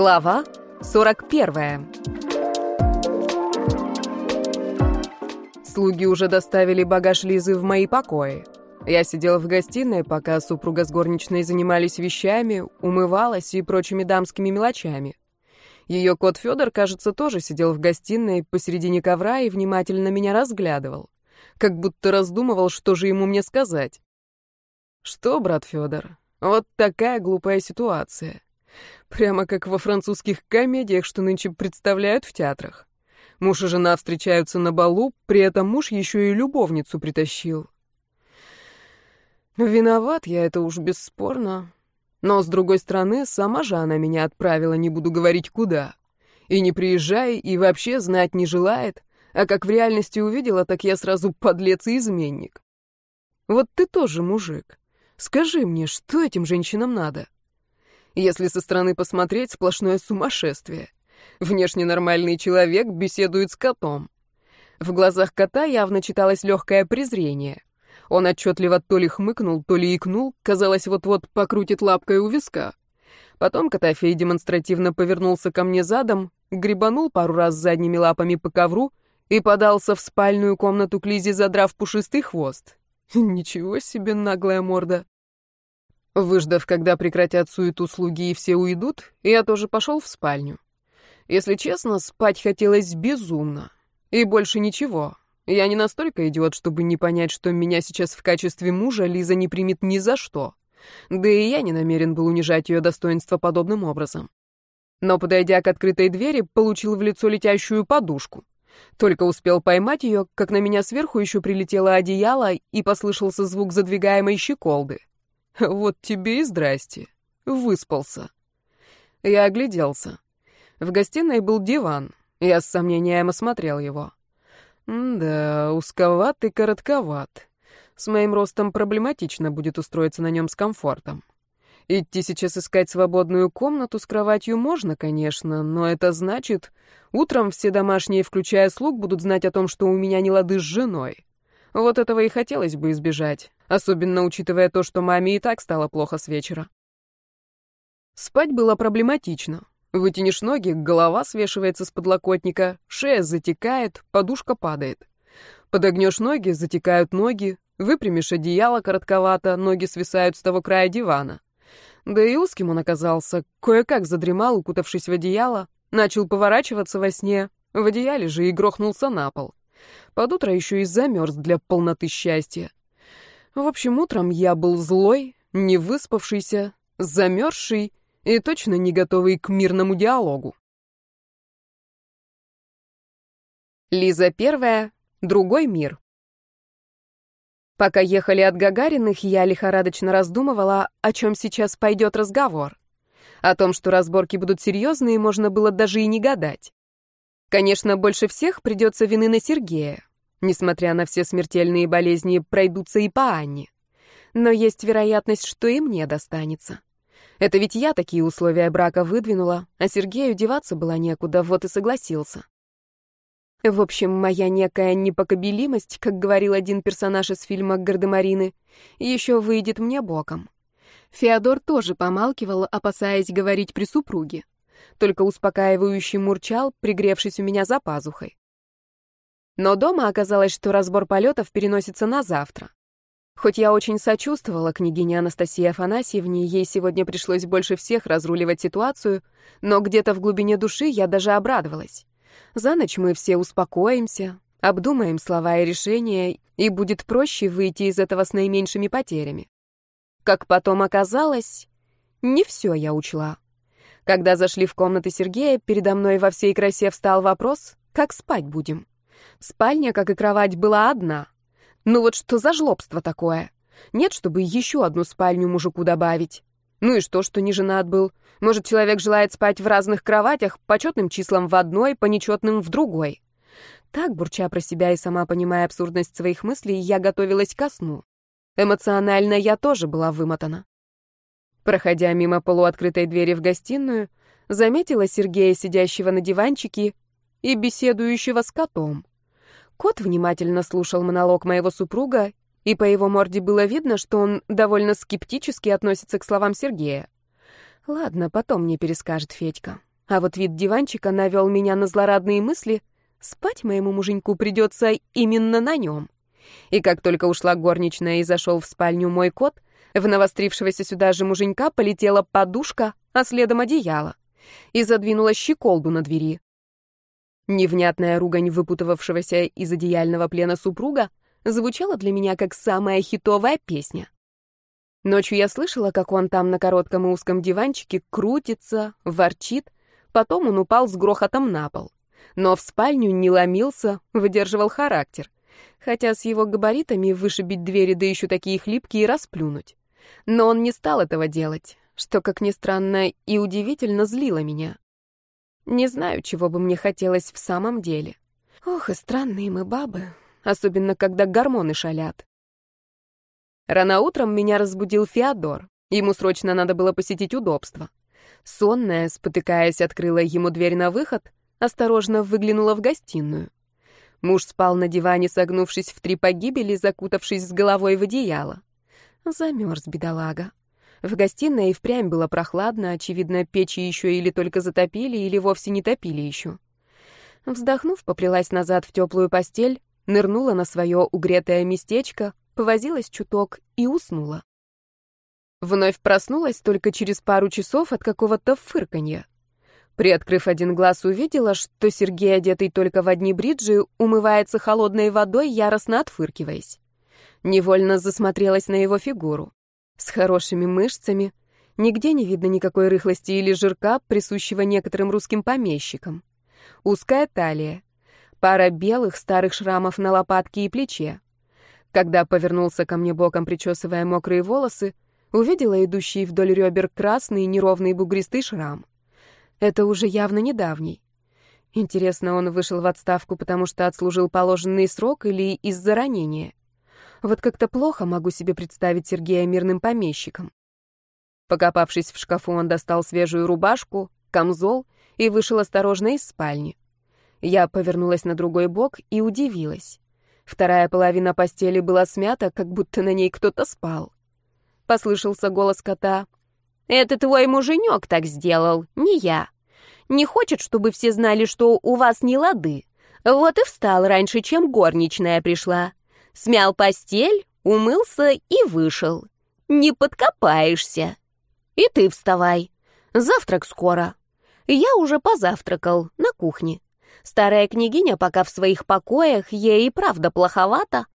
Глава 41. Слуги уже доставили багаж Лизы в мои покои. Я сидела в гостиной, пока супруга с горничной занимались вещами, умывалась и прочими дамскими мелочами. Ее кот Федор, кажется, тоже сидел в гостиной посередине ковра и внимательно меня разглядывал, как будто раздумывал, что же ему мне сказать. Что, брат Федор, вот такая глупая ситуация. Прямо как во французских комедиях, что нынче представляют в театрах. Муж и жена встречаются на балу, при этом муж еще и любовницу притащил. Виноват я, это уж бесспорно. Но, с другой стороны, сама же она меня отправила, не буду говорить куда. И не приезжай, и вообще знать не желает. А как в реальности увидела, так я сразу подлец и изменник. Вот ты тоже мужик. Скажи мне, что этим женщинам надо? Если со стороны посмотреть, сплошное сумасшествие. Внешне нормальный человек беседует с котом. В глазах кота явно читалось легкое презрение. Он отчетливо то ли хмыкнул, то ли икнул, казалось, вот-вот покрутит лапкой у виска. Потом Котофей демонстративно повернулся ко мне задом, грибанул пару раз задними лапами по ковру и подался в спальную комнату к Лизе, задрав пушистый хвост. Ничего себе наглая морда. Выждав, когда прекратят суету слуги и все уйдут, я тоже пошел в спальню. Если честно, спать хотелось безумно. И больше ничего. Я не настолько идиот, чтобы не понять, что меня сейчас в качестве мужа Лиза не примет ни за что. Да и я не намерен был унижать ее достоинство подобным образом. Но, подойдя к открытой двери, получил в лицо летящую подушку. Только успел поймать ее, как на меня сверху еще прилетело одеяло и послышался звук задвигаемой щеколды. Вот тебе и здрасте. Выспался. Я огляделся. В гостиной был диван. Я с сомнением осмотрел его. да, узковат и коротковат. С моим ростом проблематично будет устроиться на нем с комфортом. Идти сейчас искать свободную комнату с кроватью можно, конечно, но это значит, утром все домашние, включая слуг, будут знать о том, что у меня не лады с женой. Вот этого и хотелось бы избежать, особенно учитывая то, что маме и так стало плохо с вечера. Спать было проблематично. Вытянешь ноги, голова свешивается с подлокотника, шея затекает, подушка падает. Подогнешь ноги, затекают ноги, выпрямишь одеяло коротковато, ноги свисают с того края дивана. Да и узким он оказался, кое-как задремал, укутавшись в одеяло, начал поворачиваться во сне, в одеяле же и грохнулся на пол. Под утро еще и замерз для полноты счастья. В общем, утром я был злой, не выспавшийся, замерзший и точно не готовый к мирному диалогу. Лиза первая, другой мир. Пока ехали от Гагариных, я лихорадочно раздумывала, о чем сейчас пойдет разговор. О том, что разборки будут серьезные, можно было даже и не гадать. Конечно, больше всех придется вины на Сергея. Несмотря на все смертельные болезни, пройдутся и по Анне. Но есть вероятность, что и мне достанется. Это ведь я такие условия брака выдвинула, а Сергею деваться было некуда, вот и согласился. В общем, моя некая непокобелимость, как говорил один персонаж из фильма «Гардемарины», еще выйдет мне боком. Феодор тоже помалкивал, опасаясь говорить при супруге только успокаивающе мурчал, пригревшись у меня за пазухой. Но дома оказалось, что разбор полетов переносится на завтра. Хоть я очень сочувствовала княгине Анастасии Афанасьевне, ей сегодня пришлось больше всех разруливать ситуацию, но где-то в глубине души я даже обрадовалась. За ночь мы все успокоимся, обдумаем слова и решения, и будет проще выйти из этого с наименьшими потерями. Как потом оказалось, не все я учла. Когда зашли в комнаты Сергея, передо мной во всей красе встал вопрос, как спать будем. Спальня, как и кровать, была одна. Ну вот что за жлобство такое? Нет, чтобы еще одну спальню мужику добавить. Ну и что, что не женат был? Может, человек желает спать в разных кроватях, по четным числам в одной, по нечетным в другой. Так, бурча про себя и сама понимая абсурдность своих мыслей, я готовилась ко сну. Эмоционально я тоже была вымотана. Проходя мимо полуоткрытой двери в гостиную, заметила Сергея, сидящего на диванчике и беседующего с котом. Кот внимательно слушал монолог моего супруга, и по его морде было видно, что он довольно скептически относится к словам Сергея. Ладно, потом мне перескажет Федька. А вот вид диванчика навел меня на злорадные мысли. Спать моему муженьку придется именно на нем. И как только ушла горничная и зашел в спальню мой кот, в навострившегося сюда же муженька полетела подушка, а следом одеяло, и задвинула щеколду на двери. Невнятная ругань выпутывавшегося из одеяльного плена супруга звучала для меня как самая хитовая песня. Ночью я слышала, как он там на коротком и узком диванчике крутится, ворчит, потом он упал с грохотом на пол. Но в спальню не ломился, выдерживал характер. Хотя с его габаритами вышибить двери, да еще такие хлипкие, расплюнуть. Но он не стал этого делать, что, как ни странно, и удивительно злило меня. Не знаю, чего бы мне хотелось в самом деле. Ох, и странные мы бабы, особенно когда гормоны шалят. Рано утром меня разбудил Феодор. Ему срочно надо было посетить удобство. Сонная, спотыкаясь, открыла ему дверь на выход, осторожно выглянула в гостиную. Муж спал на диване, согнувшись в три погибели, закутавшись с головой в одеяло. Замерз, бедолага. В гостиной и впрямь было прохладно, очевидно, печи еще или только затопили, или вовсе не топили еще. Вздохнув, поплелась назад в теплую постель, нырнула на свое угретое местечко, повозилась чуток и уснула. Вновь проснулась только через пару часов от какого-то фырканья. Приоткрыв один глаз, увидела, что Сергей, одетый только в одни бриджи, умывается холодной водой, яростно отфыркиваясь. Невольно засмотрелась на его фигуру. С хорошими мышцами, нигде не видно никакой рыхлости или жирка, присущего некоторым русским помещикам. Узкая талия, пара белых старых шрамов на лопатке и плече. Когда повернулся ко мне боком, причесывая мокрые волосы, увидела идущий вдоль ребер красный неровный бугристый шрам. Это уже явно недавний. Интересно, он вышел в отставку, потому что отслужил положенный срок или из-за ранения? Вот как-то плохо могу себе представить Сергея мирным помещиком. Покопавшись в шкафу, он достал свежую рубашку, камзол и вышел осторожно из спальни. Я повернулась на другой бок и удивилась. Вторая половина постели была смята, как будто на ней кто-то спал. Послышался голос кота. «Это твой муженек так сделал, не я. Не хочет, чтобы все знали, что у вас не лады. Вот и встал раньше, чем горничная пришла. Смял постель, умылся и вышел. Не подкопаешься. И ты вставай. Завтрак скоро. Я уже позавтракал на кухне. Старая княгиня пока в своих покоях, ей и правда плоховато.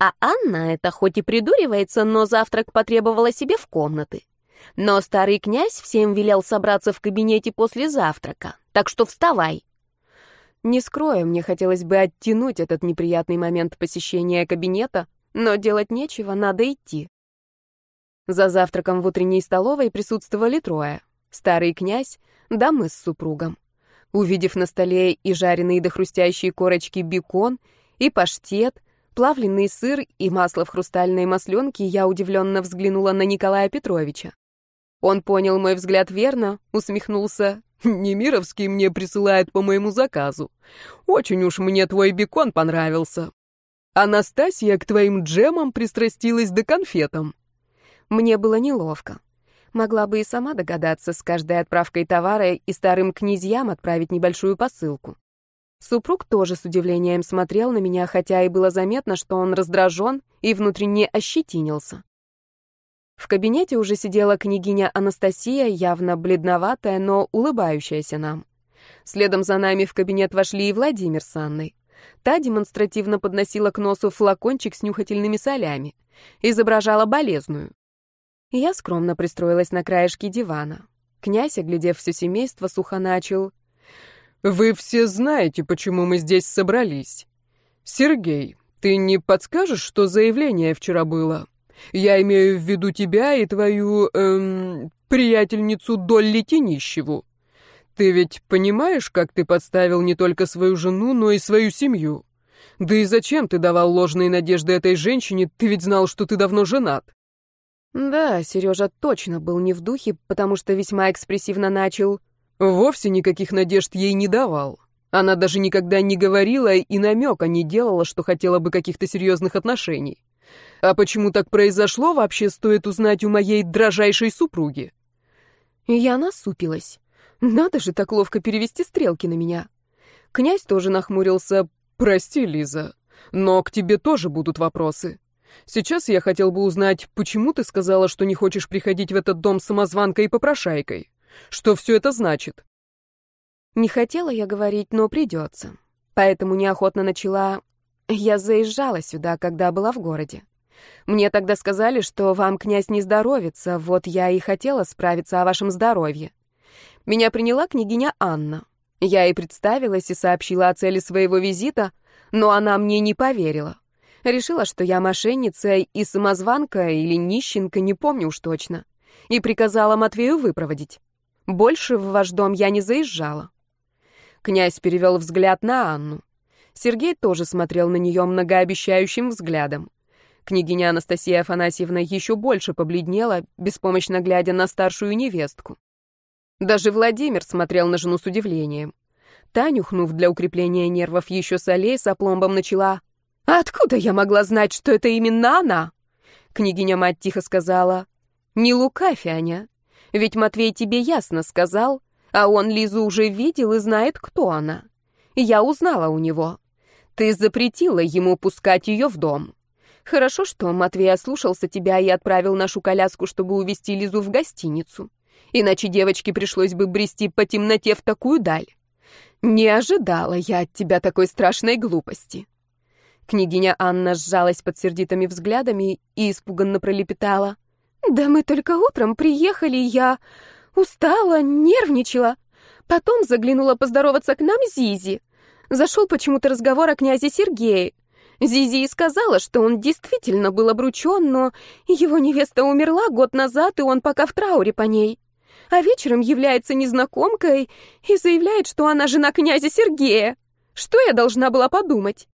А Анна это хоть и придуривается, но завтрак потребовала себе в комнаты. Но старый князь всем велел собраться в кабинете после завтрака, так что вставай. Не скрою, мне хотелось бы оттянуть этот неприятный момент посещения кабинета, но делать нечего, надо идти. За завтраком в утренней столовой присутствовали трое. Старый князь, дамы с супругом. Увидев на столе и жареные до хрустящей корочки бекон, и паштет, плавленый сыр и масло в хрустальной масленке, я удивленно взглянула на Николая Петровича. Он понял мой взгляд верно, усмехнулся. «Немировский мне присылает по моему заказу. Очень уж мне твой бекон понравился. Анастасия к твоим джемам пристрастилась до конфетам». Мне было неловко. Могла бы и сама догадаться с каждой отправкой товара и старым князьям отправить небольшую посылку. Супруг тоже с удивлением смотрел на меня, хотя и было заметно, что он раздражен и внутренне ощетинился. В кабинете уже сидела княгиня Анастасия, явно бледноватая, но улыбающаяся нам. Следом за нами в кабинет вошли и Владимир с Анной. Та демонстративно подносила к носу флакончик с нюхательными солями. Изображала болезную. Я скромно пристроилась на краешке дивана. Князь, оглядев все семейство, сухо начал. «Вы все знаете, почему мы здесь собрались. Сергей, ты не подскажешь, что заявление вчера было? Я имею в виду тебя и твою, эм, приятельницу Долли Тенищеву. Ты ведь понимаешь, как ты подставил не только свою жену, но и свою семью? Да и зачем ты давал ложные надежды этой женщине, ты ведь знал, что ты давно женат?» Да, Сережа точно был не в духе, потому что весьма экспрессивно начал. Вовсе никаких надежд ей не давал. Она даже никогда не говорила и намека не делала, что хотела бы каких-то серьезных отношений. А почему так произошло, вообще стоит узнать у моей дрожайшей супруги. Я насупилась. Надо же так ловко перевести стрелки на меня. Князь тоже нахмурился. «Прости, Лиза, но к тебе тоже будут вопросы. Сейчас я хотел бы узнать, почему ты сказала, что не хочешь приходить в этот дом самозванкой и попрошайкой? Что все это значит?» Не хотела я говорить, но придется. Поэтому неохотно начала. Я заезжала сюда, когда была в городе. Мне тогда сказали, что вам, князь, не здоровится, вот я и хотела справиться о вашем здоровье. Меня приняла княгиня Анна. Я ей представилась и сообщила о цели своего визита, но она мне не поверила. Решила, что я мошенница и самозванка или нищенка, не помню уж точно, и приказала Матвею выпроводить. Больше в ваш дом я не заезжала. Князь перевел взгляд на Анну. Сергей тоже смотрел на нее многообещающим взглядом. Княгиня Анастасия Афанасьевна еще больше побледнела, беспомощно глядя на старшую невестку. Даже Владимир смотрел на жену с удивлением. Танюхнув для укрепления нервов еще солей, с опломбом начала. «А откуда я могла знать, что это именно она?» Княгиня-мать тихо сказала. «Не лукавь, Аня. Ведь Матвей тебе ясно сказал, а он Лизу уже видел и знает, кто она. Я узнала у него. Ты запретила ему пускать ее в дом. Хорошо, что Матвей ослушался тебя и отправил нашу коляску, чтобы увезти Лизу в гостиницу. Иначе девочке пришлось бы брести по темноте в такую даль. Не ожидала я от тебя такой страшной глупости. Княгиня Анна сжалась под сердитыми взглядами и испуганно пролепетала. «Да мы только утром приехали, я устала, нервничала. Потом заглянула поздороваться к нам Зизи. Зашел почему-то разговор о князе Сергее. Зизи сказала, что он действительно был обручен, но его невеста умерла год назад, и он пока в трауре по ней. А вечером является незнакомкой и заявляет, что она жена князя Сергея. Что я должна была подумать?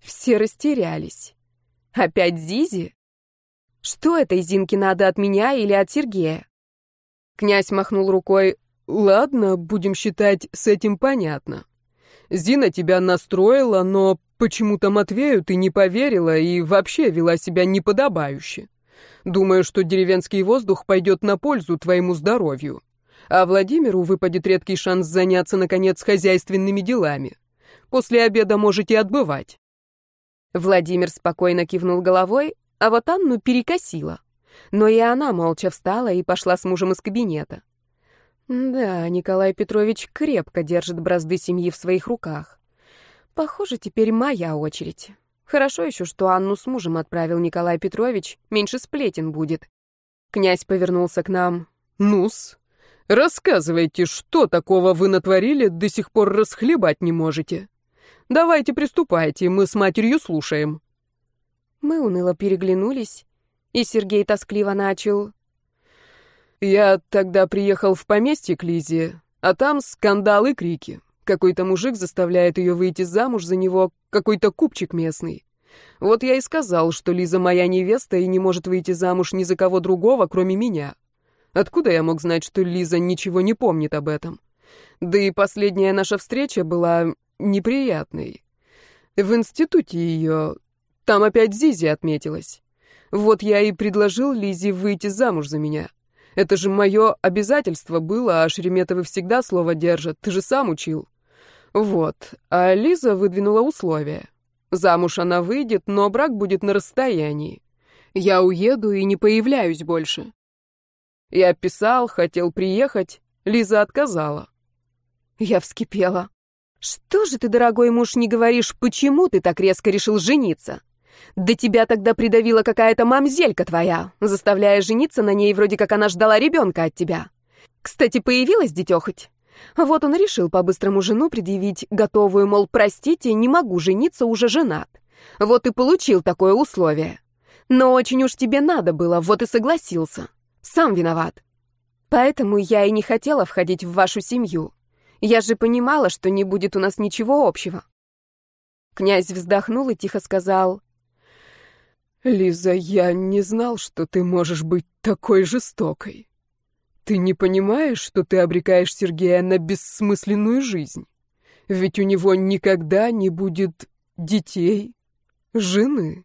Все растерялись. Опять Зизи? Что этой Зинке надо от меня или от Сергея? Князь махнул рукой. «Ладно, будем считать, с этим понятно. Зина тебя настроила, но почему-то Матвею ты не поверила и вообще вела себя неподобающе. Думаю, что деревенский воздух пойдет на пользу твоему здоровью. А Владимиру выпадет редкий шанс заняться, наконец, хозяйственными делами. После обеда можете отбывать». Владимир спокойно кивнул головой, а вот Анну перекосила. Но и она молча встала и пошла с мужем из кабинета. Да, Николай Петрович крепко держит бразды семьи в своих руках. Похоже, теперь моя очередь. Хорошо еще, что Анну с мужем отправил Николай Петрович, меньше сплетен будет. Князь повернулся к нам. «Ну-с, рассказывайте, что такого вы натворили, до сих пор расхлебать не можете? Давайте приступайте, мы с матерью слушаем». Мы уныло переглянулись, и Сергей тоскливо начал. «Я тогда приехал в поместье к Лизе, а там скандал и крики. Какой-то мужик заставляет ее выйти замуж за него, какой-то купчик местный. Вот я и сказал, что Лиза моя невеста и не может выйти замуж ни за кого другого, кроме меня. Откуда я мог знать, что Лиза ничего не помнит об этом? Да и последняя наша встреча была неприятной. В институте ее... Там опять Зизи отметилась. Вот я и предложил Лизе выйти замуж за меня. Это же мое обязательство было, а Шереметовы всегда слово держат, ты же сам учил. Вот, а Лиза выдвинула условия. Замуж она выйдет, но брак будет на расстоянии. Я уеду и не появляюсь больше. Я писал, хотел приехать, Лиза отказала. Я вскипела. Что же ты, дорогой муж, не говоришь, почему ты так резко решил жениться? Да тебя тогда придавила какая-то мамзелька твоя, заставляя жениться на ней, вроде как она ждала ребенка от тебя. Кстати, появилась детехоть? Вот он решил по-быстрому жену предъявить, готовую, мол, простите, не могу жениться, уже женат. Вот и получил такое условие. Но очень уж тебе надо было, вот и согласился. Сам виноват. Поэтому я и не хотела входить в вашу семью. Я же понимала, что не будет у нас ничего общего. Князь вздохнул и тихо сказал, «Лиза, я не знал, что ты можешь быть такой жестокой. Ты не понимаешь, что ты обрекаешь Сергея на бессмысленную жизнь? Ведь у него никогда не будет детей, жены».